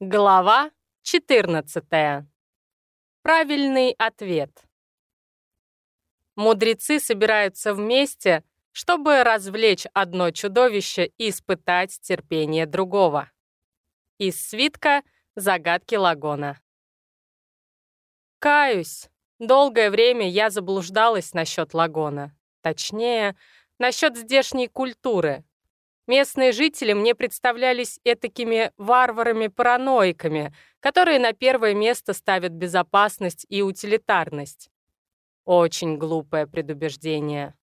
Глава 14. Правильный ответ. Мудрецы собираются вместе, чтобы развлечь одно чудовище и испытать терпение другого. Из свитка «Загадки Лагона». Каюсь, долгое время я заблуждалась насчет Лагона. Точнее, насчет здешней культуры, Местные жители мне представлялись этакими варварами-параноиками, которые на первое место ставят безопасность и утилитарность. Очень глупое предубеждение.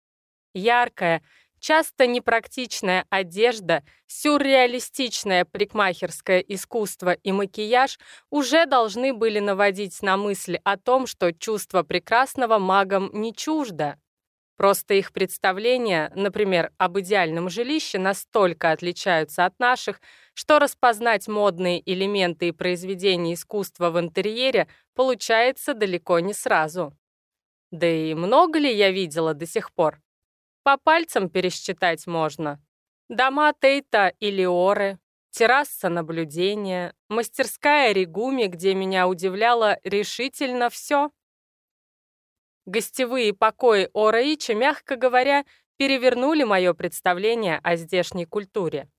Яркая, часто непрактичная одежда, сюрреалистичное парикмахерское искусство и макияж уже должны были наводить на мысль о том, что чувство прекрасного магам не чуждо. Просто их представления, например, об идеальном жилище настолько отличаются от наших, что распознать модные элементы и произведения искусства в интерьере получается далеко не сразу. Да и много ли я видела до сих пор? По пальцам пересчитать можно. Дома Тейта и Леоры, терраса наблюдения, мастерская Ригуми, где меня удивляло решительно все. Гостевые покои Ораича, мягко говоря, перевернули мое представление о здешней культуре.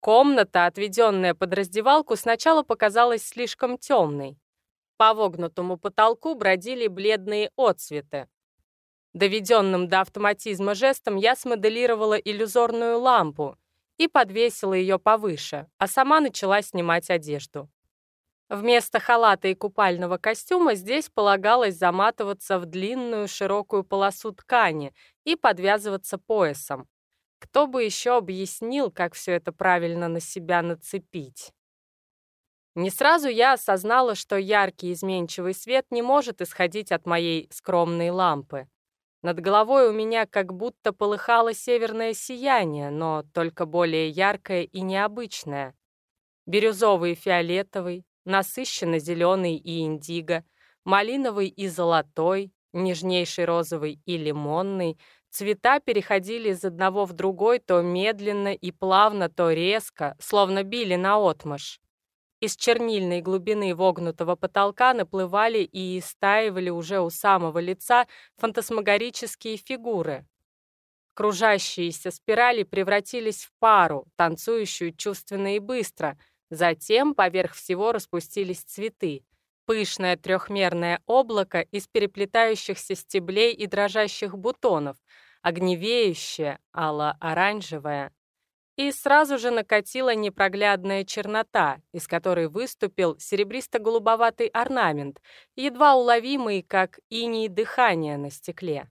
Комната, отведенная под раздевалку, сначала показалась слишком темной. По вогнутому потолку бродили бледные отсветы. Доведенным до автоматизма жестом я смоделировала иллюзорную лампу и подвесила ее повыше, а сама начала снимать одежду. Вместо халата и купального костюма здесь полагалось заматываться в длинную широкую полосу ткани и подвязываться поясом. Кто бы еще объяснил, как все это правильно на себя нацепить? Не сразу я осознала, что яркий изменчивый свет не может исходить от моей скромной лампы. Над головой у меня как будто полыхало северное сияние, но только более яркое и необычное. Бирюзовый и фиолетовый, насыщенно-зеленый и индиго, малиновый и золотой, нежнейший розовый и лимонный, цвета переходили из одного в другой то медленно и плавно, то резко, словно били наотмашь. Из чернильной глубины вогнутого потолка наплывали и истаивали уже у самого лица фантасмагорические фигуры. Кружащиеся спирали превратились в пару, танцующую чувственно и быстро — Затем поверх всего распустились цветы. Пышное трехмерное облако из переплетающихся стеблей и дрожащих бутонов, огневеющее, ало-оранжевое. И сразу же накатила непроглядная чернота, из которой выступил серебристо-голубоватый орнамент, едва уловимый, как иней дыхания на стекле.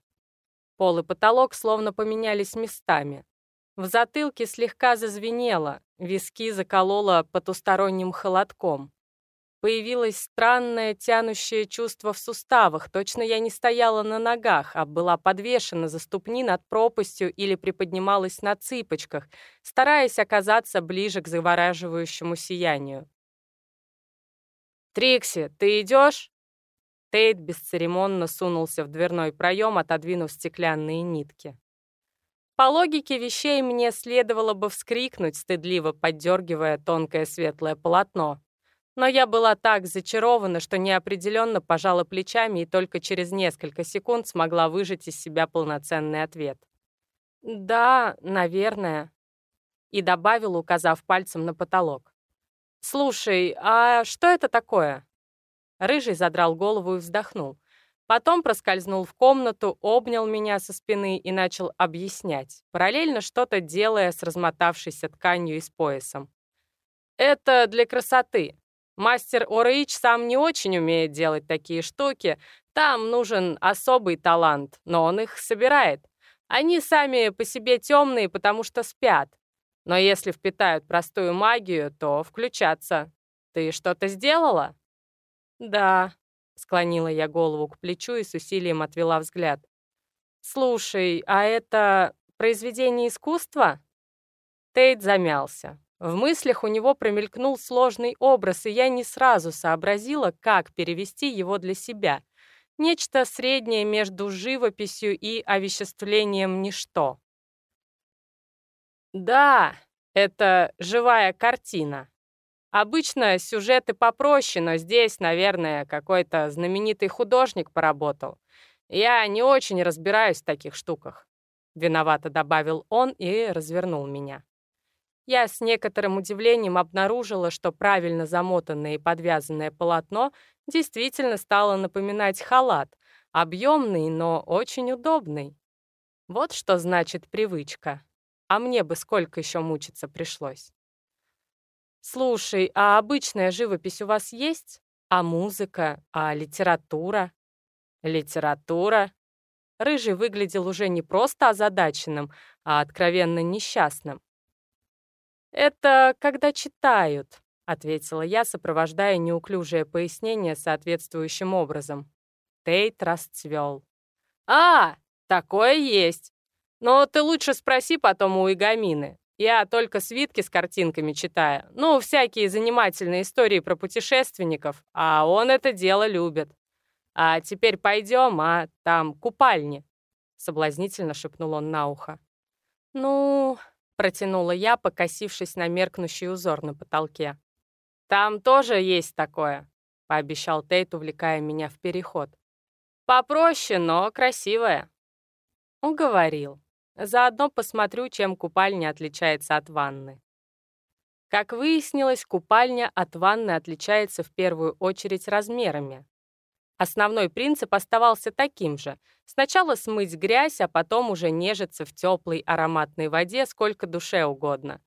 Пол и потолок словно поменялись местами. В затылке слегка зазвенело, виски закололо потусторонним холодком. Появилось странное тянущее чувство в суставах, точно я не стояла на ногах, а была подвешена за ступни над пропастью или приподнималась на цыпочках, стараясь оказаться ближе к завораживающему сиянию. «Трикси, ты идешь?» Тейт бесцеремонно сунулся в дверной проем, отодвинув стеклянные нитки. По логике вещей мне следовало бы вскрикнуть, стыдливо поддергивая тонкое светлое полотно. Но я была так зачарована, что неопределенно пожала плечами и только через несколько секунд смогла выжать из себя полноценный ответ. «Да, наверное», и добавил, указав пальцем на потолок. «Слушай, а что это такое?» Рыжий задрал голову и вздохнул. Потом проскользнул в комнату, обнял меня со спины и начал объяснять, параллельно что-то делая с размотавшейся тканью и с поясом. «Это для красоты. Мастер Ораич сам не очень умеет делать такие штуки. Там нужен особый талант, но он их собирает. Они сами по себе темные, потому что спят. Но если впитают простую магию, то включатся. Ты что-то сделала?» «Да», Склонила я голову к плечу и с усилием отвела взгляд. «Слушай, а это произведение искусства?» Тейт замялся. В мыслях у него промелькнул сложный образ, и я не сразу сообразила, как перевести его для себя. Нечто среднее между живописью и овеществлением ничто. «Да, это живая картина», Обычно сюжеты попроще, но здесь, наверное, какой-то знаменитый художник поработал. Я не очень разбираюсь в таких штуках. Виновато добавил он и развернул меня. Я с некоторым удивлением обнаружила, что правильно замотанное и подвязанное полотно действительно стало напоминать халат, объемный, но очень удобный. Вот что значит привычка. А мне бы сколько еще мучиться пришлось. «Слушай, а обычная живопись у вас есть? А музыка? А литература?» «Литература?» Рыжий выглядел уже не просто озадаченным, а откровенно несчастным. «Это когда читают», — ответила я, сопровождая неуклюжее пояснение соответствующим образом. Тейт расцвел. «А, такое есть. Но ты лучше спроси потом у Игамины. Я только свитки с картинками читаю. Ну, всякие занимательные истории про путешественников, а он это дело любит. А теперь пойдем, а там купальни», — соблазнительно шепнул он на ухо. «Ну...» — протянула я, покосившись на меркнущий узор на потолке. «Там тоже есть такое», — пообещал Тейт, увлекая меня в переход. «Попроще, но красивое». Уговорил. Заодно посмотрю, чем купальня отличается от ванны. Как выяснилось, купальня от ванны отличается в первую очередь размерами. Основной принцип оставался таким же. Сначала смыть грязь, а потом уже нежиться в теплой ароматной воде сколько душе угодно.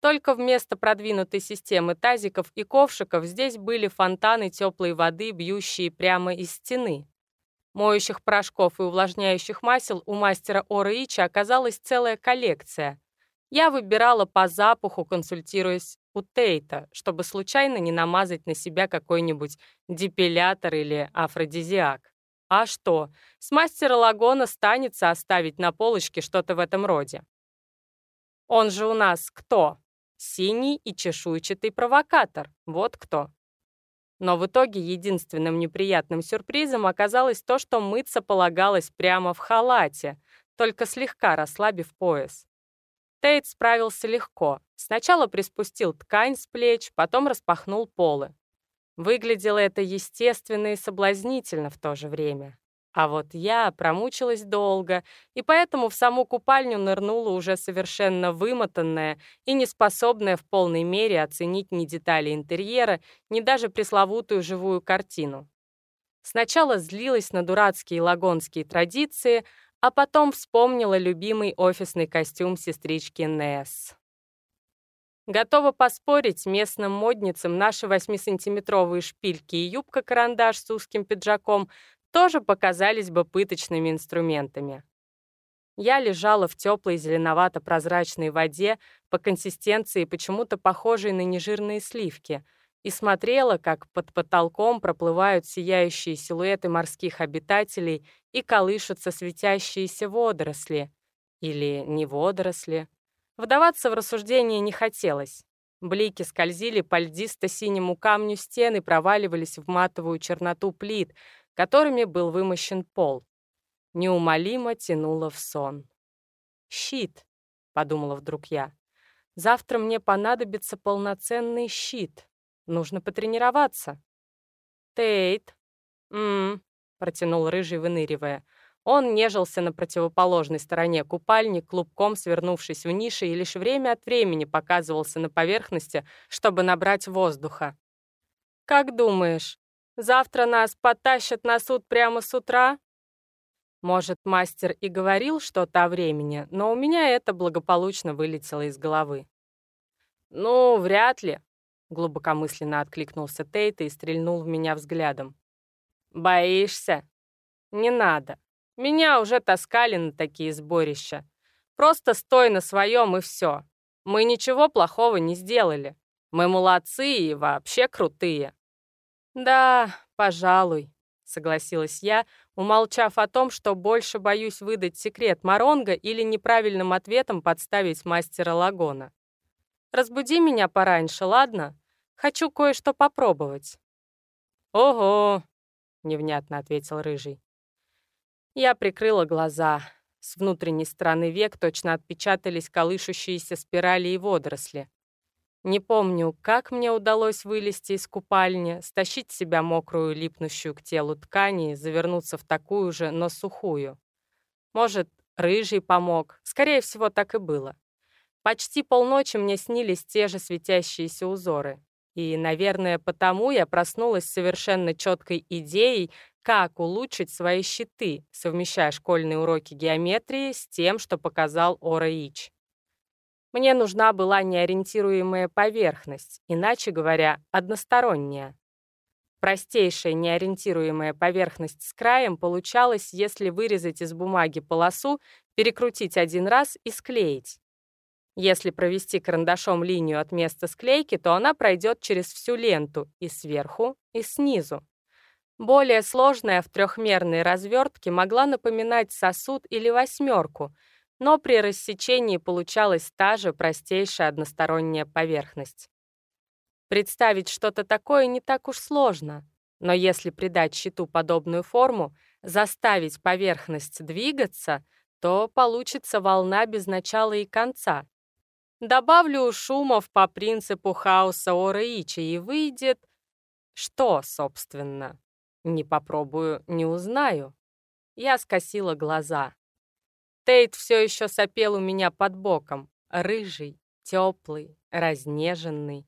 Только вместо продвинутой системы тазиков и ковшиков здесь были фонтаны теплой воды, бьющие прямо из стены. Моющих порошков и увлажняющих масел у мастера Ораича оказалась целая коллекция. Я выбирала по запаху, консультируясь у Тейта, чтобы случайно не намазать на себя какой-нибудь депилятор или афродизиак. А что, с мастера Лагона станется оставить на полочке что-то в этом роде. Он же у нас кто? Синий и чешуйчатый провокатор. Вот кто. Но в итоге единственным неприятным сюрпризом оказалось то, что мыться полагалось прямо в халате, только слегка расслабив пояс. Тейт справился легко. Сначала приспустил ткань с плеч, потом распахнул полы. Выглядело это естественно и соблазнительно в то же время. А вот я промучилась долго, и поэтому в саму купальню нырнула уже совершенно вымотанная и неспособная в полной мере оценить ни детали интерьера, ни даже пресловутую живую картину. Сначала злилась на дурацкие лагонские традиции, а потом вспомнила любимый офисный костюм сестрички Несс. Готова поспорить, местным модницам наши 8-сантиметровые шпильки и юбка-карандаш с узким пиджаком тоже показались бы пыточными инструментами. Я лежала в теплой зеленовато-прозрачной воде, по консистенции почему-то похожей на нежирные сливки, и смотрела, как под потолком проплывают сияющие силуэты морских обитателей и колышутся светящиеся водоросли. Или не водоросли. Вдаваться в рассуждение не хотелось. Блики скользили по льдисто-синему камню стены, проваливались в матовую черноту плит, которыми был вымощен пол. Неумолимо тянуло в сон. «Щит», — подумала вдруг я. «Завтра мне понадобится полноценный щит. Нужно потренироваться». «Тейт», «М-м», протянул рыжий, выныривая. Он нежился на противоположной стороне купальни, клубком свернувшись в нише, и лишь время от времени показывался на поверхности, чтобы набрать воздуха. «Как думаешь, Завтра нас потащат на суд прямо с утра? Может, мастер и говорил что-то о времени, но у меня это благополучно вылетело из головы. «Ну, вряд ли», — глубокомысленно откликнулся Тейт и стрельнул в меня взглядом. «Боишься? Не надо. Меня уже таскали на такие сборища. Просто стой на своем и все. Мы ничего плохого не сделали. Мы молодцы и вообще крутые. «Да, пожалуй», — согласилась я, умолчав о том, что больше боюсь выдать секрет Маронга или неправильным ответом подставить мастера Лагона. «Разбуди меня пораньше, ладно? Хочу кое-что попробовать». «Ого!» — невнятно ответил Рыжий. Я прикрыла глаза. С внутренней стороны век точно отпечатались колышущиеся спирали и водоросли. Не помню, как мне удалось вылезти из купальни, стащить себя мокрую, липнущую к телу ткань и завернуться в такую же, но сухую. Может, рыжий помог. Скорее всего, так и было. Почти полночи мне снились те же светящиеся узоры. И, наверное, потому я проснулась с совершенно четкой идеей, как улучшить свои щиты, совмещая школьные уроки геометрии с тем, что показал Ора Ич. Мне нужна была неориентируемая поверхность, иначе говоря, односторонняя. Простейшая неориентируемая поверхность с краем получалась, если вырезать из бумаги полосу, перекрутить один раз и склеить. Если провести карандашом линию от места склейки, то она пройдет через всю ленту и сверху, и снизу. Более сложная в трехмерной развертке могла напоминать сосуд или восьмерку, но при рассечении получалась та же простейшая односторонняя поверхность. Представить что-то такое не так уж сложно, но если придать щиту подобную форму, заставить поверхность двигаться, то получится волна без начала и конца, Добавлю шумов по принципу хаоса Ораичи, и выйдет... Что, собственно? Не попробую, не узнаю. Я скосила глаза. Тейт все еще сопел у меня под боком. Рыжий, теплый, разнеженный.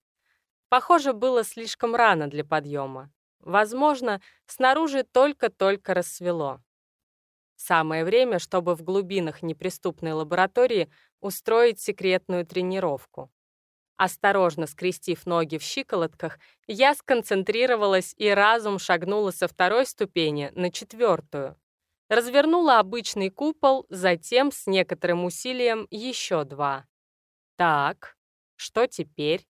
Похоже, было слишком рано для подъема. Возможно, снаружи только-только рассвело. Самое время, чтобы в глубинах неприступной лаборатории устроить секретную тренировку. Осторожно скрестив ноги в щиколотках, я сконцентрировалась и разум шагнула со второй ступени на четвертую. Развернула обычный купол, затем с некоторым усилием еще два. Так, что теперь?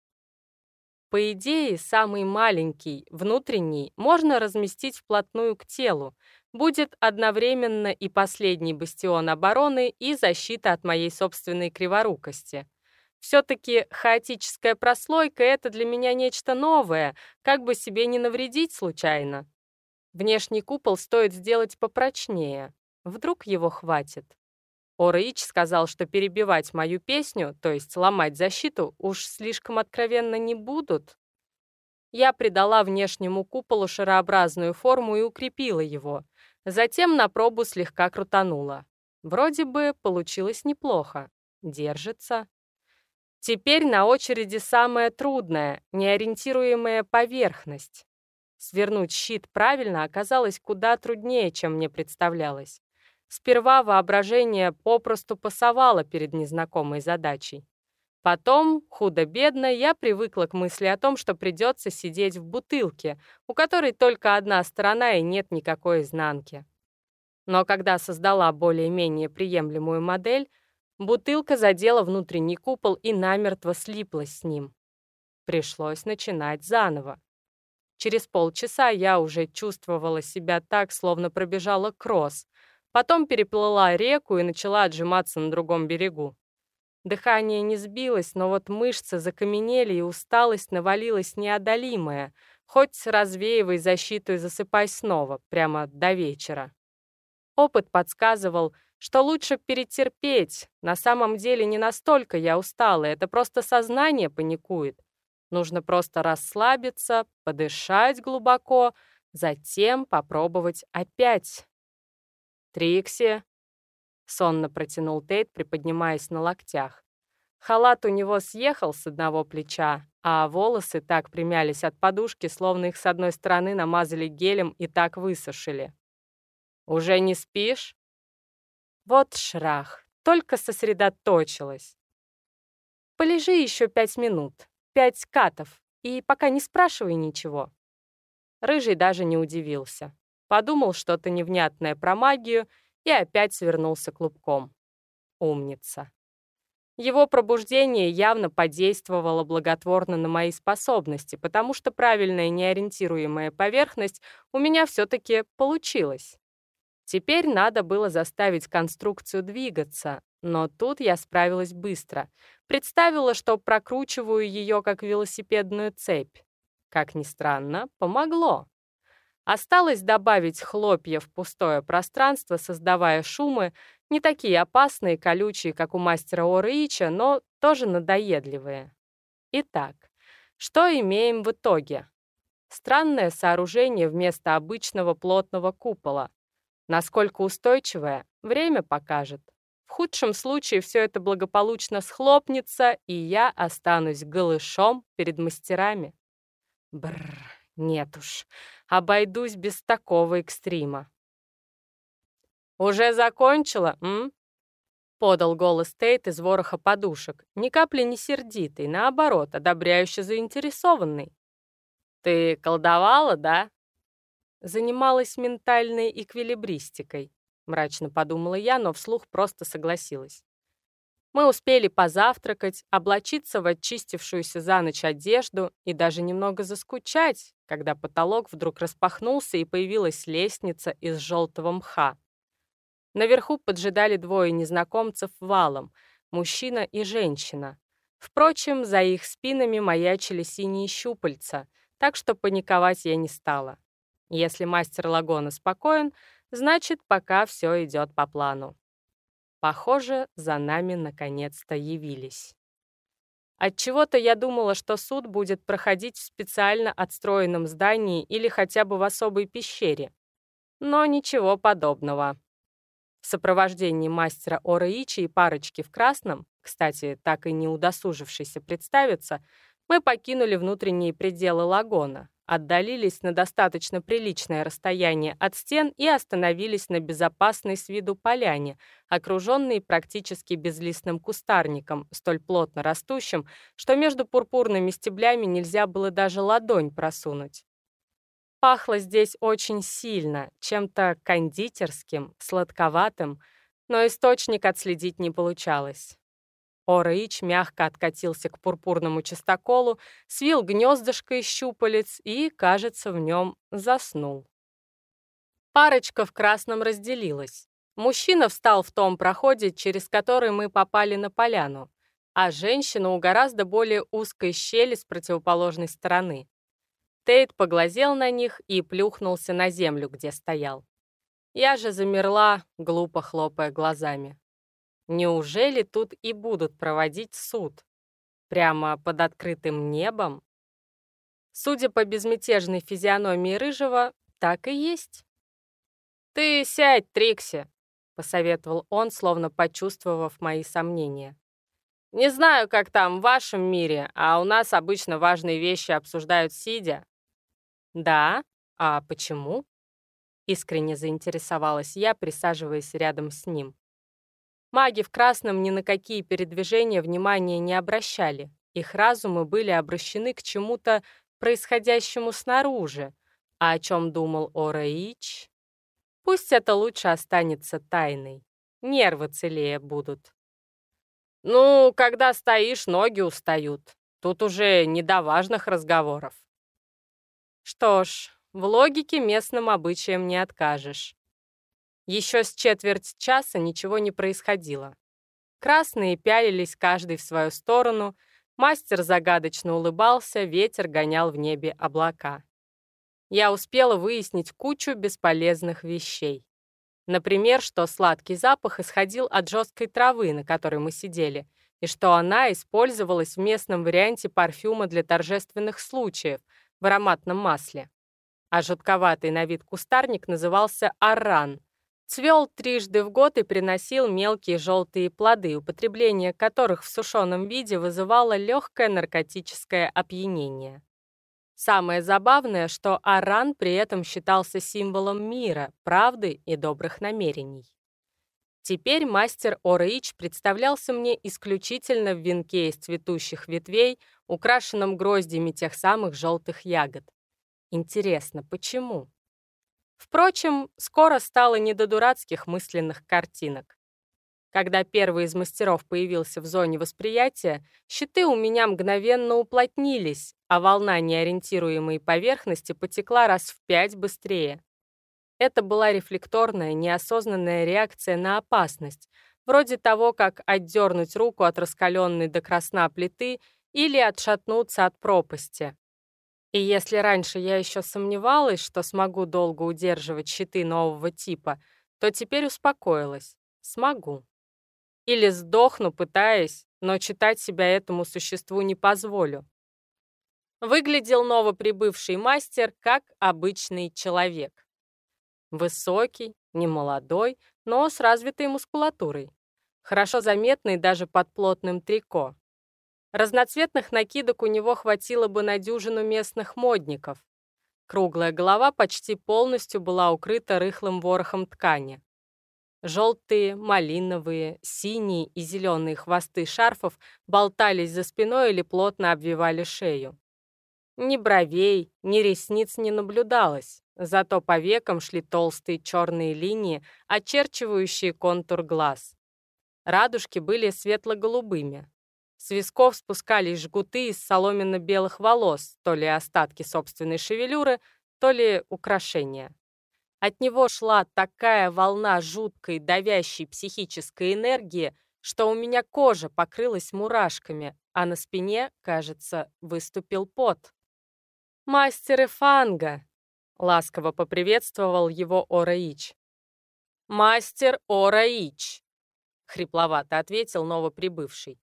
По идее, самый маленький, внутренний, можно разместить вплотную к телу, будет одновременно и последний бастион обороны, и защита от моей собственной криворукости. Все-таки хаотическая прослойка — это для меня нечто новое, как бы себе не навредить случайно. Внешний купол стоит сделать попрочнее. Вдруг его хватит. Орыч сказал, что перебивать мою песню, то есть ломать защиту, уж слишком откровенно не будут. Я придала внешнему куполу шарообразную форму и укрепила его — Затем на пробу слегка крутанула. Вроде бы получилось неплохо. Держится. Теперь на очереди самое трудное — неориентируемая поверхность. Свернуть щит правильно оказалось куда труднее, чем мне представлялось. Сперва воображение попросту пасовало перед незнакомой задачей. Потом, худо-бедно, я привыкла к мысли о том, что придется сидеть в бутылке, у которой только одна сторона и нет никакой изнанки. Но когда создала более-менее приемлемую модель, бутылка задела внутренний купол и намертво слиплась с ним. Пришлось начинать заново. Через полчаса я уже чувствовала себя так, словно пробежала кросс, потом переплыла реку и начала отжиматься на другом берегу. Дыхание не сбилось, но вот мышцы закаменели, и усталость навалилась неодолимая. Хоть развеивай защиту и засыпай снова, прямо до вечера. Опыт подсказывал, что лучше перетерпеть. На самом деле не настолько я устала, это просто сознание паникует. Нужно просто расслабиться, подышать глубоко, затем попробовать опять. «Трикси», Сонно протянул Тейт, приподнимаясь на локтях. Халат у него съехал с одного плеча, а волосы так примялись от подушки, словно их с одной стороны намазали гелем и так высушили. «Уже не спишь?» Вот шрах, только сосредоточилась. «Полежи еще пять минут, пять катов, и пока не спрашивай ничего». Рыжий даже не удивился. Подумал что-то невнятное про магию — и опять свернулся клубком. Умница. Его пробуждение явно подействовало благотворно на мои способности, потому что правильная неориентируемая поверхность у меня все-таки получилась. Теперь надо было заставить конструкцию двигаться, но тут я справилась быстро. Представила, что прокручиваю ее как велосипедную цепь. Как ни странно, помогло. Осталось добавить хлопья в пустое пространство, создавая шумы, не такие опасные, колючие, как у мастера Орыича, но тоже надоедливые. Итак, что имеем в итоге? Странное сооружение вместо обычного плотного купола. Насколько устойчивое, время покажет. В худшем случае все это благополучно схлопнется, и я останусь голышом перед мастерами. Бррр, нет уж, обойдусь без такого экстрима. «Уже закончила, м?» Подал голос Тейт из вороха подушек, ни капли не сердитый, наоборот, одобряюще заинтересованный. «Ты колдовала, да?» Занималась ментальной эквилибристикой, мрачно подумала я, но вслух просто согласилась. Мы успели позавтракать, облачиться в очистившуюся за ночь одежду и даже немного заскучать, когда потолок вдруг распахнулся и появилась лестница из желтого мха. Наверху поджидали двое незнакомцев валом, мужчина и женщина. Впрочем, за их спинами маячили синие щупальца, так что паниковать я не стала. Если мастер Лагона спокоен, значит, пока все идет по плану. Похоже, за нами наконец-то явились. Отчего-то я думала, что суд будет проходить в специально отстроенном здании или хотя бы в особой пещере. Но ничего подобного. В сопровождении мастера Ораичи и парочки в красном, кстати, так и не удосужившийся представиться, мы покинули внутренние пределы лагона, отдалились на достаточно приличное расстояние от стен и остановились на безопасной с виду поляне, окруженной практически безлистным кустарником, столь плотно растущим, что между пурпурными стеблями нельзя было даже ладонь просунуть. Пахло здесь очень сильно, чем-то кондитерским, сладковатым, но источник отследить не получалось. Ораич мягко откатился к пурпурному частоколу, свил гнездышко из щупалец и, кажется, в нем заснул. Парочка в красном разделилась. Мужчина встал в том проходе, через который мы попали на поляну, а женщина у гораздо более узкой щели с противоположной стороны. Тейт поглазел на них и плюхнулся на землю, где стоял. Я же замерла, глупо хлопая глазами. Неужели тут и будут проводить суд? Прямо под открытым небом? Судя по безмятежной физиономии Рыжего, так и есть. «Ты сядь, Трикси», — посоветовал он, словно почувствовав мои сомнения. «Не знаю, как там в вашем мире, а у нас обычно важные вещи обсуждают сидя. «Да? А почему?» Искренне заинтересовалась я, присаживаясь рядом с ним. Маги в красном ни на какие передвижения внимания не обращали. Их разумы были обращены к чему-то происходящему снаружи. А о чем думал Ораич? Пусть это лучше останется тайной. Нервы целее будут. «Ну, когда стоишь, ноги устают. Тут уже не до важных разговоров», что ж, в логике местным обычаям не откажешь. Еще с четверть часа ничего не происходило. Красные пялились каждый в свою сторону, мастер загадочно улыбался, ветер гонял в небе облака. Я успела выяснить кучу бесполезных вещей. Например, что сладкий запах исходил от жесткой травы, на которой мы сидели, и что она использовалась в местном варианте парфюма для торжественных случаев — в ароматном масле. А жутковатый на вид кустарник назывался арран. Цвел трижды в год и приносил мелкие желтые плоды, употребление которых в сушеном виде вызывало легкое наркотическое опьянение. Самое забавное, что аран при этом считался символом мира, правды и добрых намерений. Теперь мастер Ораич представлялся мне исключительно в венке из цветущих ветвей, украшенном гроздями тех самых желтых ягод. Интересно, почему? Впрочем, скоро стало не до дурацких мысленных картинок. Когда первый из мастеров появился в зоне восприятия, щиты у меня мгновенно уплотнились, а волна неориентируемой поверхности потекла раз в пять быстрее. Это была рефлекторная, неосознанная реакция на опасность, вроде того, как отдернуть руку от раскаленной до красна плиты или отшатнуться от пропасти. И если раньше я еще сомневалась, что смогу долго удерживать щиты нового типа, то теперь успокоилась. Смогу. Или сдохну, пытаясь, но читать себя этому существу не позволю. Выглядел новоприбывший мастер как обычный человек. Высокий, немолодой, но с развитой мускулатурой. Хорошо заметный даже под плотным трико. Разноцветных накидок у него хватило бы на дюжину местных модников. Круглая голова почти полностью была укрыта рыхлым ворохом ткани. Желтые, малиновые, синие и зеленые хвосты шарфов болтались за спиной или плотно обвивали шею. Ни бровей, ни ресниц не наблюдалось, зато по векам шли толстые черные линии, очерчивающие контур глаз. Радужки были светло-голубыми. С висков спускались жгуты из соломенно-белых волос, то ли остатки собственной шевелюры, то ли украшения. От него шла такая волна жуткой, давящей психической энергии, что у меня кожа покрылась мурашками, а на спине, кажется, выступил пот. «Мастер Эфанга!» — ласково поприветствовал его Ораич. «Мастер Ораич!» — хрипловато ответил новоприбывший.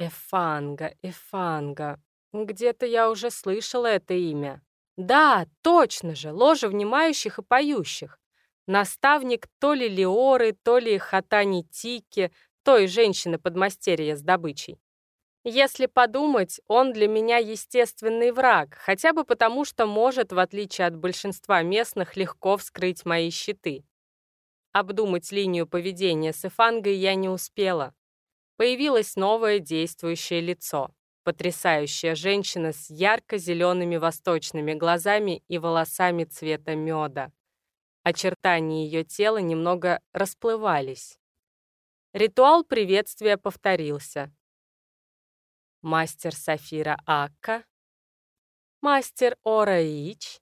«Эфанга, Эфанга. Где-то я уже слышала это имя. Да, точно же, ложа внимающих и поющих. Наставник то ли Леоры, то ли Хатани Тики, той женщины-подмастерья с добычей. Если подумать, он для меня естественный враг, хотя бы потому, что может, в отличие от большинства местных, легко вскрыть мои щиты. Обдумать линию поведения с Эфангой я не успела. Появилось новое действующее лицо. Потрясающая женщина с ярко-зелеными восточными глазами и волосами цвета меда. Очертания ее тела немного расплывались. Ритуал приветствия повторился. Мастер Сафира Акка, мастер Ора Ич.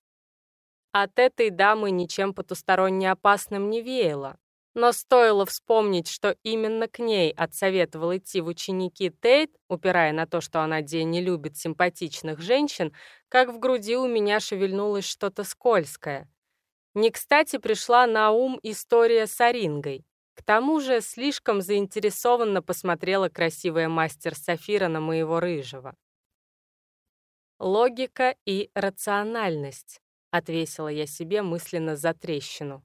От этой дамы ничем потусторонне опасным не веяло. Но стоило вспомнить, что именно к ней отсоветовал идти в ученики Тейт, упирая на то, что она день не любит симпатичных женщин, как в груди у меня шевельнулось что-то скользкое. Не кстати пришла на ум история с Арингой. К тому же слишком заинтересованно посмотрела красивая мастер Сафира на моего рыжего. «Логика и рациональность», — отвесила я себе мысленно за трещину.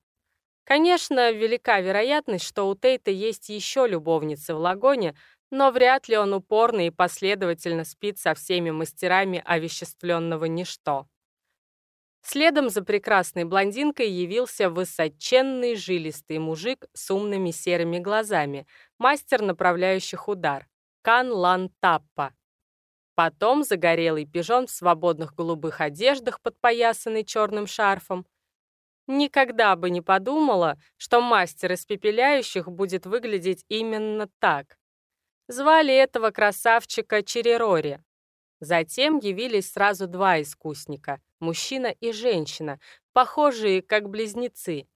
Конечно, велика вероятность, что у Тейта есть еще любовницы в Лагоне, но вряд ли он упорно и последовательно спит со всеми мастерами овеществленного ничто. Следом за прекрасной блондинкой явился высоченный жилистый мужик с умными серыми глазами, мастер направляющих удар, Кан Лан Таппа. Потом загорелый пижон в свободных голубых одеждах, подпоясанный черным шарфом, Никогда бы не подумала, что мастер испепеляющих будет выглядеть именно так. Звали этого красавчика Черерори. Затем явились сразу два искусника — мужчина и женщина, похожие как близнецы.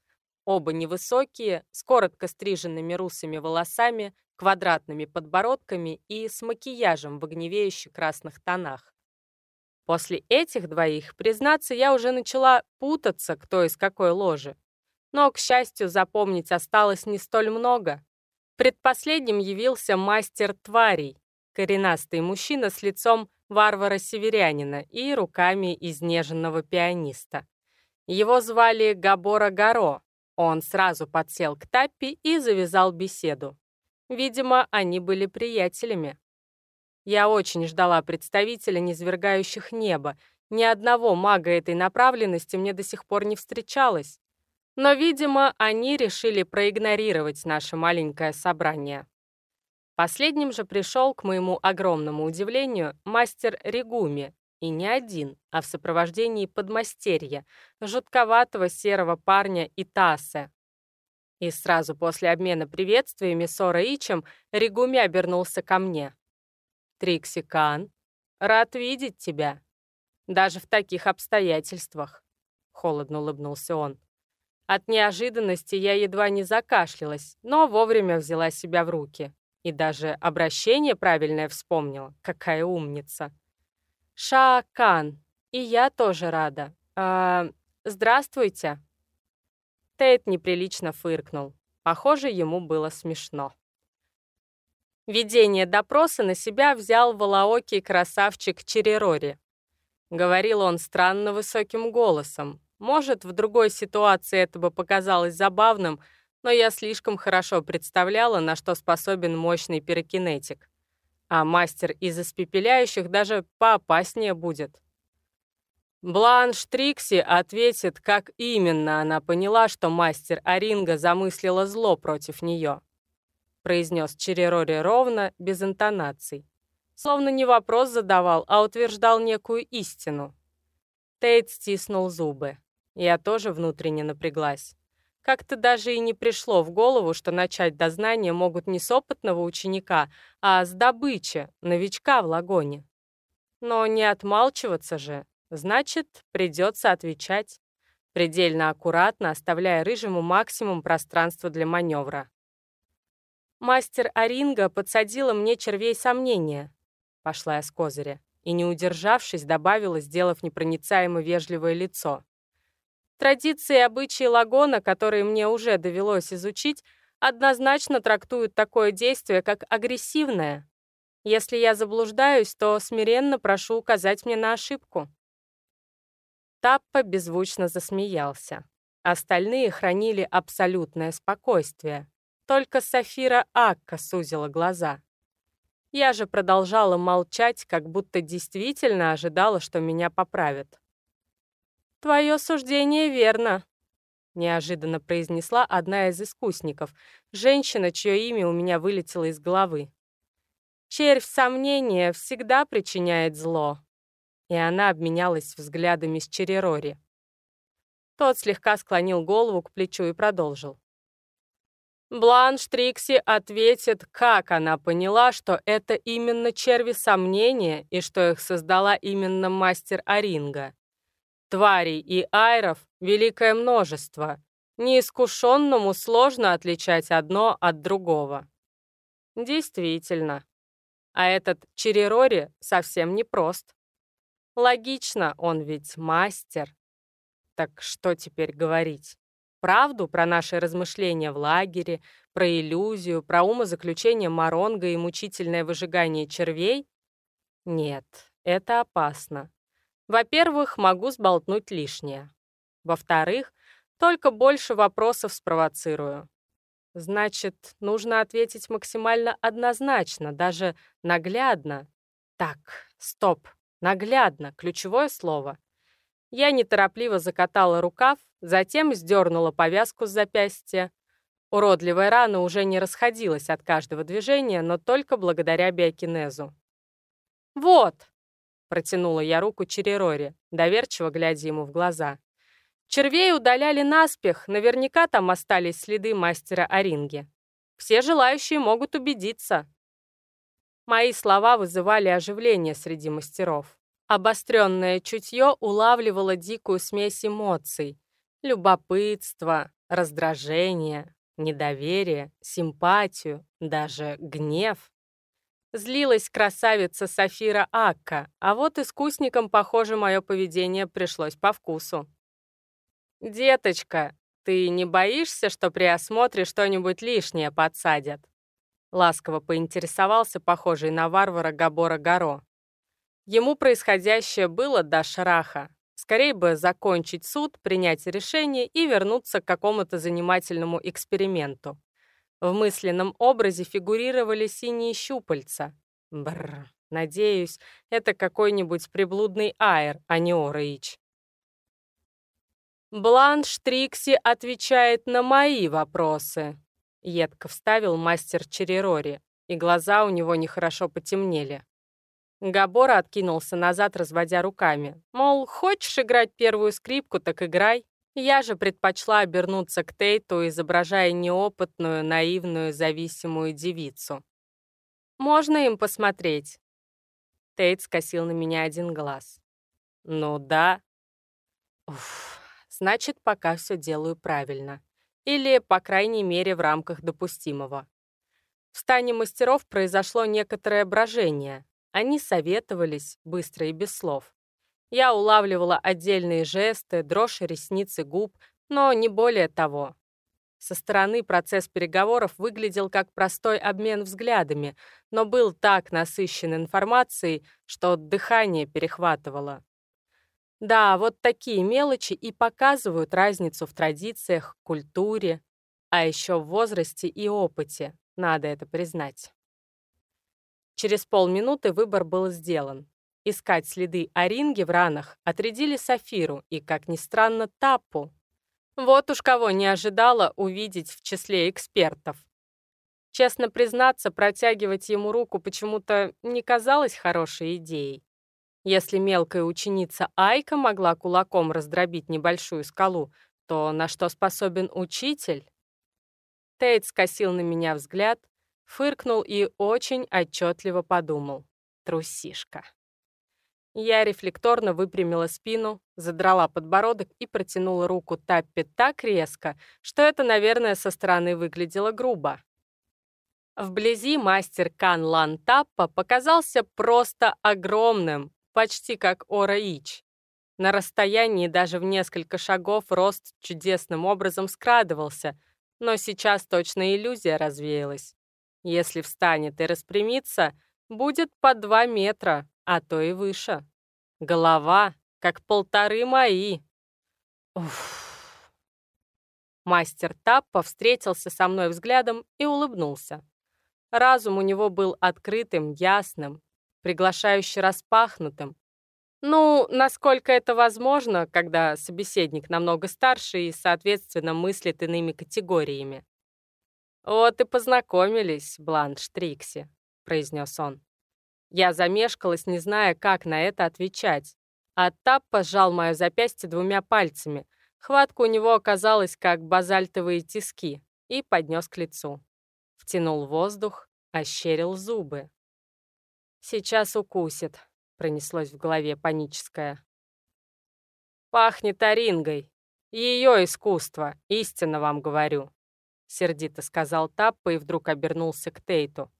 Оба невысокие, с коротко стриженными русыми волосами, квадратными подбородками и с макияжем в огневеющих красных тонах. После этих двоих, признаться, я уже начала путаться, кто из какой ложи. Но, к счастью, запомнить осталось не столь много. Предпоследним явился мастер тварей, коренастый мужчина с лицом варвара-северянина и руками изнеженного пианиста. Его звали Габора Гаро. Он сразу подсел к Таппи и завязал беседу. Видимо, они были приятелями. Я очень ждала представителя низвергающих небо. Ни одного мага этой направленности мне до сих пор не встречалось. Но, видимо, они решили проигнорировать наше маленькое собрание. Последним же пришел, к моему огромному удивлению, мастер Ригуми, и не один, а в сопровождении подмастерья, жутковатого серого парня Итасе. И сразу после обмена приветствиями с Ора Ичем Ригуми обернулся ко мне. Триксикан, рад видеть тебя. Даже в таких обстоятельствах. Холодно улыбнулся он. От неожиданности я едва не закашлялась, но вовремя взяла себя в руки. И даже обращение правильное вспомнила. Какая умница. Шакан, и я тоже рада. А, здравствуйте. Тейт неприлично фыркнул. Похоже, ему было смешно. Ведение допроса на себя взял волоокий красавчик Черерори. Говорил он странно высоким голосом. Может, в другой ситуации это бы показалось забавным, но я слишком хорошо представляла, на что способен мощный пирокинетик. А мастер из испепеляющих даже поопаснее будет. Бланш Трикси ответит, как именно она поняла, что мастер Аринга замыслила зло против нее. Произнес Черерори ровно, без интонаций. Словно не вопрос задавал, а утверждал некую истину. Тейт стиснул зубы. Я тоже внутренне напряглась. Как-то даже и не пришло в голову, что начать дознание могут не с опытного ученика, а с добычи, новичка в лагоне. Но не отмалчиваться же, Значит, придется отвечать, предельно аккуратно оставляя рыжему максимум пространства для маневра. Мастер Аринга подсадила мне червей сомнения. Пошла я с козыря и, не удержавшись, добавила, сделав непроницаемо вежливое лицо. Традиции и обычаи лагона, которые мне уже довелось изучить, однозначно трактуют такое действие как агрессивное. Если я заблуждаюсь, то смиренно прошу указать мне на ошибку. Таппа беззвучно засмеялся. Остальные хранили абсолютное спокойствие. Только Сафира Акка сузила глаза. Я же продолжала молчать, как будто действительно ожидала, что меня поправят. «Твое суждение верно», — неожиданно произнесла одна из искусников, женщина, чье имя у меня вылетело из головы. «Червь сомнения всегда причиняет зло, и она обменялась взглядами с Черерори. Тот слегка склонил голову к плечу и продолжил. Бланш Трикси ответит, как она поняла, что это именно черви сомнения и что их создала именно мастер Аринга. Тварей и айров великое множество. Неискушенному сложно отличать одно от другого. Действительно. А этот Черерори совсем непрост. Логично, он ведь мастер. Так что теперь говорить? Правду про наши размышления в лагере, про иллюзию, про умозаключение Маронга и мучительное выжигание червей? Нет, это опасно. Во-первых, могу сболтнуть лишнее. Во-вторых, только больше вопросов спровоцирую. Значит, нужно ответить максимально однозначно, даже наглядно. Так, стоп. Наглядно, ключевое слово. Я неторопливо закатала рукав, затем сдернула повязку с запястья. Уродливая рана уже не расходилась от каждого движения, но только благодаря биокинезу. «Вот!» — протянула я руку Черерори, доверчиво глядя ему в глаза. Червей удаляли наспех, наверняка там остались следы мастера Оринги. Все желающие могут убедиться. Мои слова вызывали оживление среди мастеров. Обостренное чутье улавливало дикую смесь эмоций. Любопытство, раздражение, недоверие, симпатию, даже гнев. Злилась красавица Сафира Акка, а вот искусникам, похоже, мое поведение пришлось по вкусу. «Деточка, ты не боишься, что при осмотре что-нибудь лишнее подсадят?» Ласково поинтересовался похожий на варвара Габора Горо. Ему происходящее было до шраха. Скорее бы закончить суд, принять решение и вернуться к какому-то занимательному эксперименту. В мысленном образе фигурировали синие щупальца. Бррр, надеюсь, это какой-нибудь приблудный аэр, а не Ораич. Бланш Трикси отвечает на мои вопросы, Едко вставил мастер Черерори, и глаза у него нехорошо потемнели. Габора откинулся назад, разводя руками. Мол, хочешь играть первую скрипку, так играй. Я же предпочла обернуться к Тейту, изображая неопытную, наивную, зависимую девицу. «Можно им посмотреть?» Тейт скосил на меня один глаз. «Ну да». Уф, значит, пока все делаю правильно. Или, по крайней мере, в рамках допустимого. В стане мастеров произошло некоторое брожение. Они советовались, быстро и без слов. Я улавливала отдельные жесты, дрожь ресниц и губ, но не более того. Со стороны процесс переговоров выглядел как простой обмен взглядами, но был так насыщен информацией, что дыхание перехватывало. Да, вот такие мелочи и показывают разницу в традициях, культуре, а еще в возрасте и опыте, надо это признать. Через полминуты выбор был сделан. Искать следы Оринги в ранах отрядили Сафиру и, как ни странно, Таппу. Вот уж кого не ожидала увидеть в числе экспертов. Честно признаться, протягивать ему руку почему-то не казалось хорошей идеей. Если мелкая ученица Айка могла кулаком раздробить небольшую скалу, то на что способен учитель? Тейт скосил на меня взгляд, фыркнул и очень отчетливо подумал. Трусишка. Я рефлекторно выпрямила спину, задрала подбородок и протянула руку Таппи так резко, что это, наверное, со стороны выглядело грубо. Вблизи мастер Кан Лан Таппа показался просто огромным, почти как Ора Ич. На расстоянии даже в несколько шагов рост чудесным образом скрадывался, но сейчас точно иллюзия развеялась. Если встанет и распрямится, будет по два метра, а то и выше. Голова, как полторы мои. Уф. Мастер Таппа встретился со мной взглядом и улыбнулся. Разум у него был открытым, ясным, приглашающе распахнутым. Ну, насколько это возможно, когда собеседник намного старше и, соответственно, мыслит иными категориями. «Вот и познакомились, Бланш Трикси», — произнес он. Я замешкалась, не зная, как на это отвечать. А Тап пожал мое запястье двумя пальцами. Хватка у него оказалась как базальтовые тиски и поднес к лицу. Втянул воздух, ощерил зубы. «Сейчас укусит», — пронеслось в голове паническое. «Пахнет орингой. Ее искусство, истинно вам говорю», — сердито сказал Таппа и вдруг обернулся к Тейту.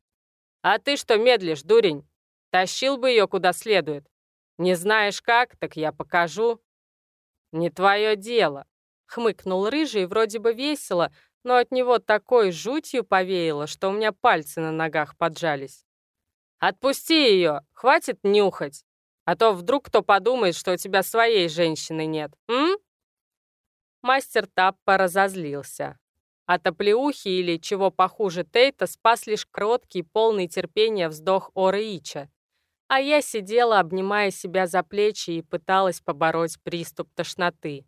«А ты что медлишь, дурень? Тащил бы ее куда следует. Не знаешь как, так я покажу». «Не твое дело», — хмыкнул рыжий, вроде бы весело, но от него такой жутью повеяло, что у меня пальцы на ногах поджались. «Отпусти ее, хватит нюхать, а то вдруг кто подумает, что у тебя своей женщины нет, м?» Мастер Таппа разозлился. От оплеухи или чего похуже Тейта спас лишь кроткий, полный терпения вздох Ораича. А я сидела, обнимая себя за плечи и пыталась побороть приступ тошноты.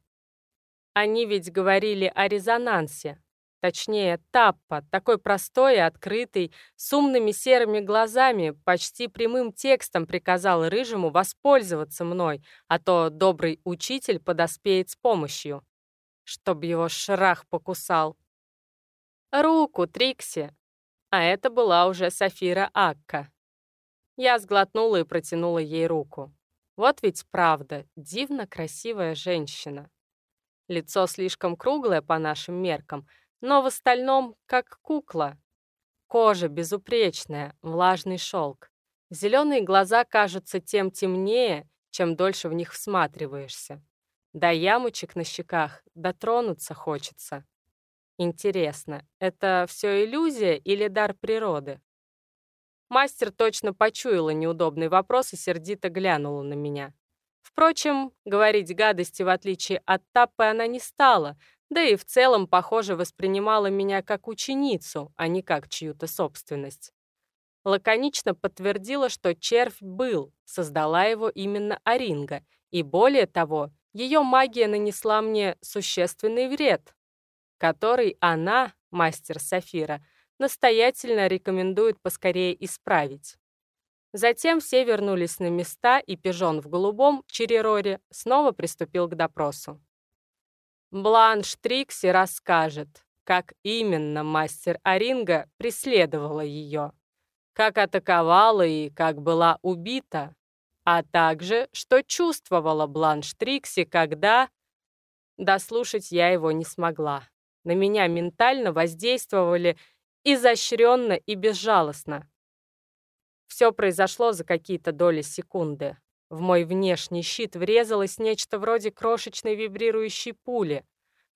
Они ведь говорили о резонансе. Точнее, Таппа, такой простой и открытый, с умными серыми глазами, почти прямым текстом приказал Рыжему воспользоваться мной, а то добрый учитель подоспеет с помощью. Чтоб его шрах покусал. Руку, Трикси. А это была уже Сафира Акка. Я сглотнула и протянула ей руку. Вот ведь правда, дивно красивая женщина. Лицо слишком круглое по нашим меркам, но в остальном как кукла. Кожа безупречная, влажный шелк. Зеленые глаза кажутся тем темнее, чем дольше в них всматриваешься. До ямочек на щеках дотронуться хочется. Интересно, это все иллюзия или дар природы? Мастер точно почуяла неудобный вопрос и сердито глянула на меня. Впрочем, говорить гадости в отличие от Таппы она не стала, да и в целом, похоже, воспринимала меня как ученицу, а не как чью-то собственность. Лаконично подтвердила, что червь был, создала его именно Оринга, и более того, ее магия нанесла мне существенный вред, который она, мастер Сафира, настоятельно рекомендует поскорее исправить. Затем все вернулись на места, и пижон в голубом, Черероре, снова приступил к допросу. Бланш Трикси расскажет, как именно мастер Оринга преследовала ее, как атаковала и как была убита, а также, что чувствовала Бланш Трикси, когда... Дослушать я его не смогла. На меня ментально воздействовали изощренно и безжалостно. Все произошло за какие-то доли секунды. В мой внешний щит врезалось нечто вроде крошечной вибрирующей пули,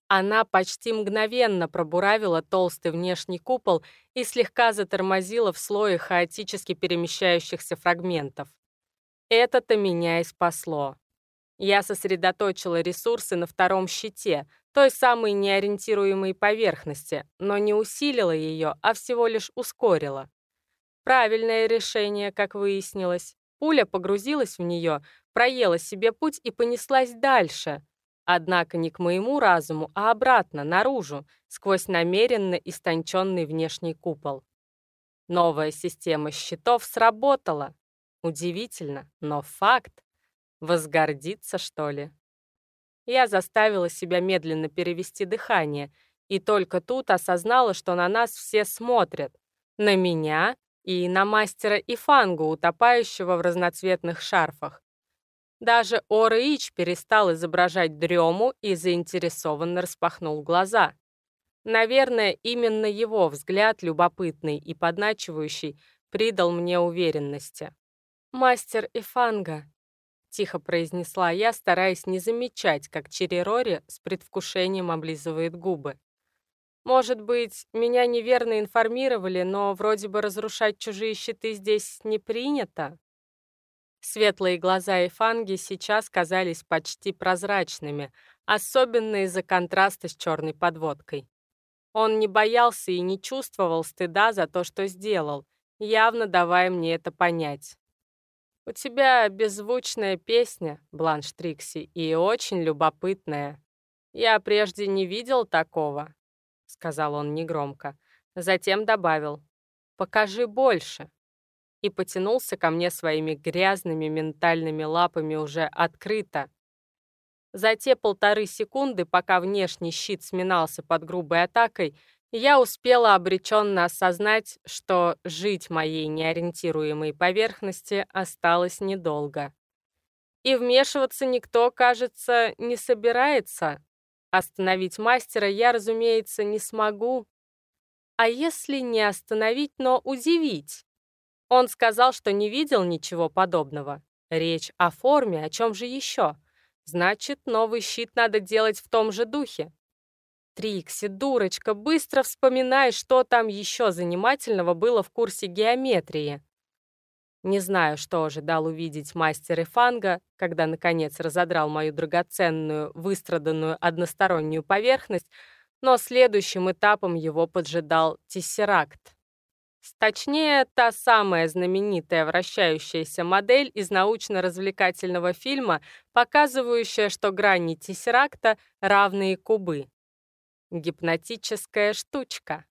Она почти мгновенно пробуравила толстый внешний купол и слегка затормозила в слое хаотически перемещающихся фрагментов. Это-то меня и спасло. Я сосредоточила ресурсы на втором щите, той самой неориентируемой поверхности, но не усилила ее, а всего лишь ускорила. Правильное решение, как выяснилось. Пуля погрузилась в нее, проела себе путь и понеслась дальше — Однако не к моему разуму, а обратно, наружу, сквозь намеренно истонченный внешний купол. Новая система щитов сработала. Удивительно, но факт. Возгордиться, что ли? Я заставила себя медленно перевести дыхание, и только тут осознала, что на нас все смотрят. На меня и на мастера Ифангу, утопающего в разноцветных шарфах. Даже Ораич перестал изображать дрему и заинтересованно распахнул глаза. Наверное, именно его взгляд, любопытный и подначивающий, придал мне уверенности. «Мастер Ифанга», — тихо произнесла я, стараясь не замечать, как Черерори с предвкушением облизывает губы. «Может быть, меня неверно информировали, но вроде бы разрушать чужие щиты здесь не принято?» Светлые глаза Эфанги сейчас казались почти прозрачными, особенно из-за контраста с черной подводкой. Он не боялся и не чувствовал стыда за то, что сделал, явно давая мне это понять. «У тебя беззвучная песня, Бланш Трикси, и очень любопытная. Я прежде не видел такого», — сказал он негромко. Затем добавил, «Покажи больше» и потянулся ко мне своими грязными ментальными лапами уже открыто. За те полторы секунды, пока внешний щит сминался под грубой атакой, я успела обреченно осознать, что жить моей неориентируемой поверхности осталось недолго. И вмешиваться никто, кажется, не собирается. Остановить мастера я, разумеется, не смогу. А если не остановить, но удивить? Он сказал, что не видел ничего подобного. Речь о форме, о чем же еще? Значит, новый щит надо делать в том же духе. Трикси, дурочка, быстро вспоминай, что там еще занимательного было в курсе геометрии. Не знаю, что ожидал увидеть мастер Ифанга, когда, наконец, разодрал мою драгоценную, выстраданную одностороннюю поверхность, но следующим этапом его поджидал тессеракт. Точнее, та самая знаменитая вращающаяся модель из научно-развлекательного фильма, показывающая, что грани тессеракта равные кубы. Гипнотическая штучка.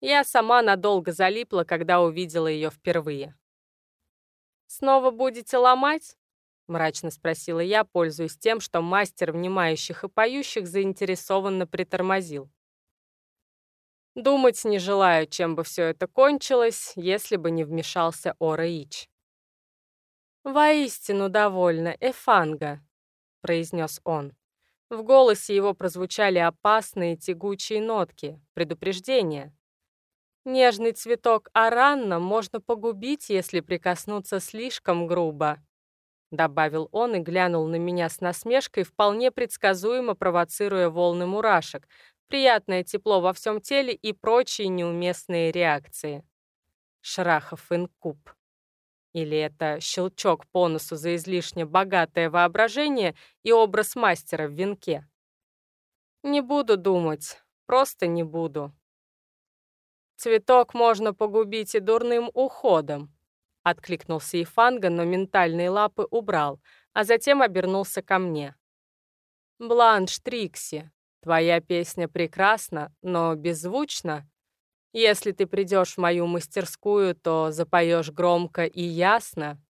Я сама надолго залипла, когда увидела ее впервые. «Снова будете ломать?» — мрачно спросила я, пользуясь тем, что мастер внимающих и поющих заинтересованно притормозил. Думать не желаю, чем бы все это кончилось, если бы не вмешался Ораич. «Воистину довольно, Эфанга», — произнес он. В голосе его прозвучали опасные тягучие нотки, предупреждения. «Нежный цветок аранна можно погубить, если прикоснуться слишком грубо», — добавил он и глянул на меня с насмешкой, вполне предсказуемо провоцируя волны мурашек, приятное тепло во всем теле и прочие неуместные реакции. Шрахов инкуб. Или это щелчок по носу за излишне богатое воображение и образ мастера в венке? Не буду думать, просто не буду. Цветок можно погубить и дурным уходом. Откликнулся Ифанга, но ментальные лапы убрал, а затем обернулся ко мне. Бланш Трикси, Твоя песня прекрасна, но беззвучна. Если ты придешь в мою мастерскую, то запоешь громко и ясно».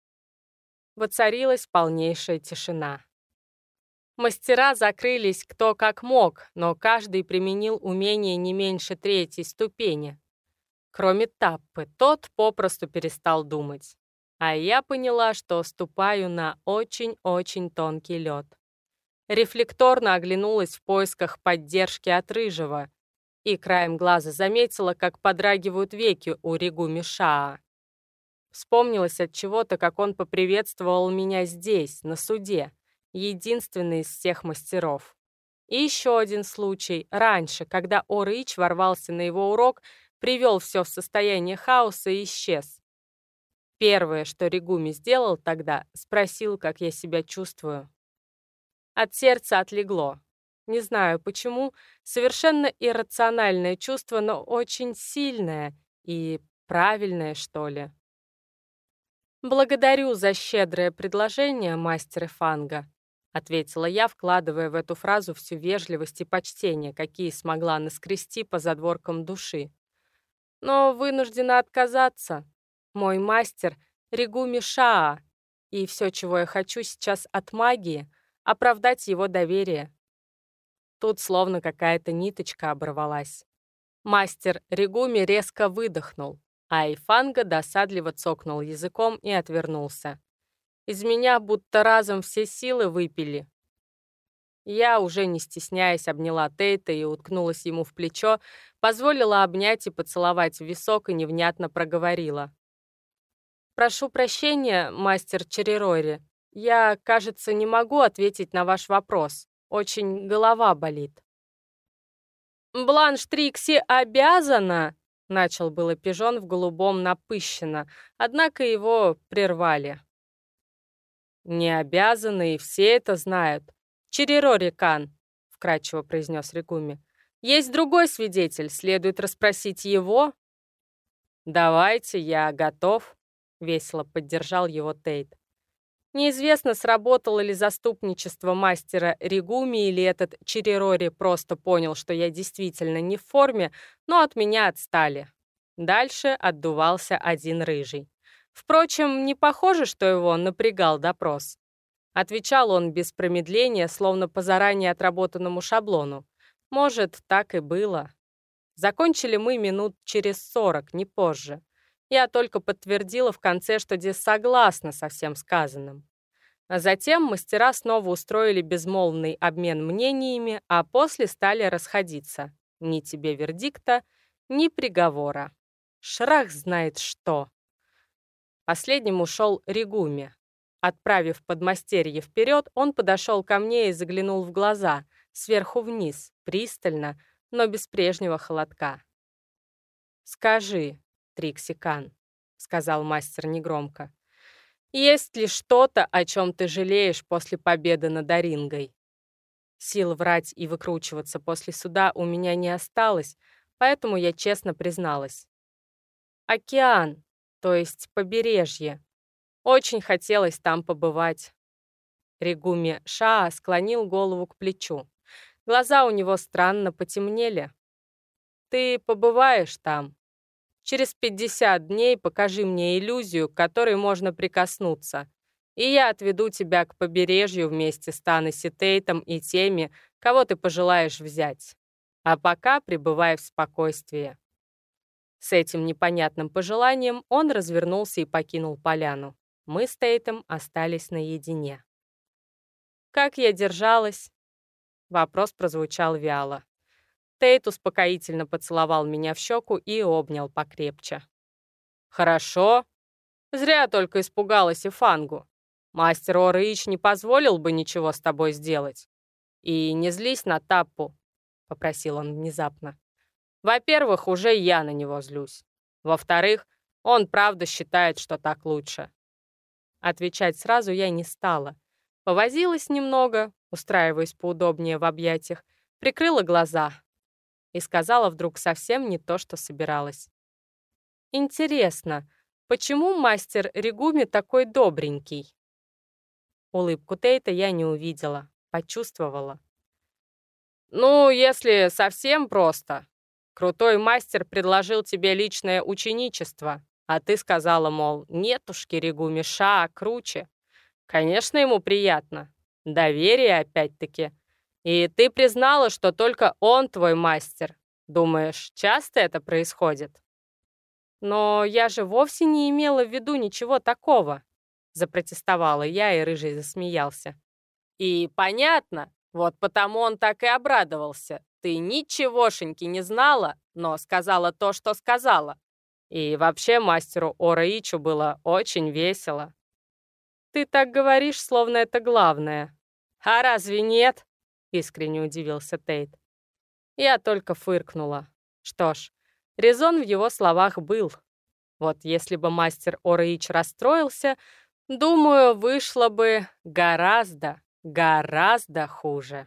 Воцарилась полнейшая тишина. Мастера закрылись кто как мог, но каждый применил умение не меньше третьей ступени. Кроме Таппы, тот попросту перестал думать. А я поняла, что ступаю на очень-очень тонкий лед. Рефлекторно оглянулась в поисках поддержки от Рыжего и краем глаза заметила, как подрагивают веки у Ригуми Шаа. Вспомнилось от чего-то, как он поприветствовал меня здесь, на суде, единственный из всех мастеров. И еще один случай, раньше, когда Орыч ворвался на его урок, привел все в состояние хаоса и исчез. Первое, что Ригуми сделал тогда, спросил, как я себя чувствую. От сердца отлегло. Не знаю почему, совершенно иррациональное чувство, но очень сильное и правильное, что ли. «Благодарю за щедрое предложение, мастер Фанга», ответила я, вкладывая в эту фразу всю вежливость и почтение, какие смогла наскрести по задворкам души. «Но вынуждена отказаться. Мой мастер — Ригуми Шаа, и все, чего я хочу сейчас от магии — оправдать его доверие». Тут словно какая-то ниточка оборвалась. Мастер Ригуми резко выдохнул, а Ифанга досадливо цокнул языком и отвернулся. Из меня будто разом все силы выпили. Я, уже не стесняясь, обняла Тейта и уткнулась ему в плечо, позволила обнять и поцеловать в висок и невнятно проговорила. «Прошу прощения, мастер Черерори. Я, кажется, не могу ответить на ваш вопрос. Очень голова болит». «Бланш Трикси обязана!» — начал было пижон в голубом напыщенно, однако его прервали. «Не обязаны, и все это знают. Черерори Кан», — вкратчиво произнес Ригуми. «Есть другой свидетель, следует расспросить его». «Давайте, я готов», — весело поддержал его Тейт. Неизвестно, сработало ли заступничество мастера Ригуми или этот Черерори просто понял, что я действительно не в форме, но от меня отстали. Дальше отдувался один рыжий. Впрочем, не похоже, что его напрягал допрос. Отвечал он без промедления, словно по заранее отработанному шаблону. Может, так и было. Закончили мы минут через сорок, не позже. Я только подтвердила в конце, что здесь согласна со всем сказанным. А затем мастера снова устроили безмолвный обмен мнениями, а после стали расходиться. Ни тебе вердикта, ни приговора. Шрах знает что. Последним ушел Ригуми. Отправив подмастерье вперед, он подошел ко мне и заглянул в глаза, сверху вниз, пристально, но без прежнего холодка. «Скажи, Триксикан», — сказал мастер негромко, «есть ли что-то, о чем ты жалеешь после победы над Орингой?» Сил врать и выкручиваться после суда у меня не осталось, поэтому я честно призналась. «Океан, то есть побережье. Очень хотелось там побывать. Ригуми Шаа склонил голову к плечу. Глаза у него странно потемнели. «Ты побываешь там. Через 50 дней покажи мне иллюзию, к которой можно прикоснуться, и я отведу тебя к побережью вместе с Танаси Тейтом и теми, кого ты пожелаешь взять. А пока пребывай в спокойствии». С этим непонятным пожеланием он развернулся и покинул поляну. Мы с Тейтом остались наедине. «Как я держалась?» Вопрос прозвучал вяло. Тейт успокоительно поцеловал меня в щеку и обнял покрепче. «Хорошо. Зря только испугалась и Фангу. Мастер Орыич не позволил бы ничего с тобой сделать. И не злись на Таппу», — попросил он внезапно. Во-первых, уже я на него злюсь. Во-вторых, он правда считает, что так лучше. Отвечать сразу я не стала. Повозилась немного, устраиваясь поудобнее в объятиях, прикрыла глаза и сказала вдруг совсем не то, что собиралась. «Интересно, почему мастер Ригуми такой добренький?» Улыбку Тейта я не увидела, почувствовала. «Ну, если совсем просто, Крутой мастер предложил тебе личное ученичество, а ты сказала, мол, нетушки Ригу Ша, круче. Конечно, ему приятно. Доверие опять-таки. И ты признала, что только он твой мастер. Думаешь, часто это происходит? Но я же вовсе не имела в виду ничего такого, запротестовала я, и Рыжий засмеялся. И понятно, вот потому он так и обрадовался. Ты ничегошеньки не знала, но сказала то, что сказала. И вообще мастеру Ораичу было очень весело. Ты так говоришь, словно это главное. А разве нет? — искренне удивился Тейт. Я только фыркнула. Что ж, резон в его словах был. Вот если бы мастер Орыич расстроился, думаю, вышло бы гораздо, гораздо хуже.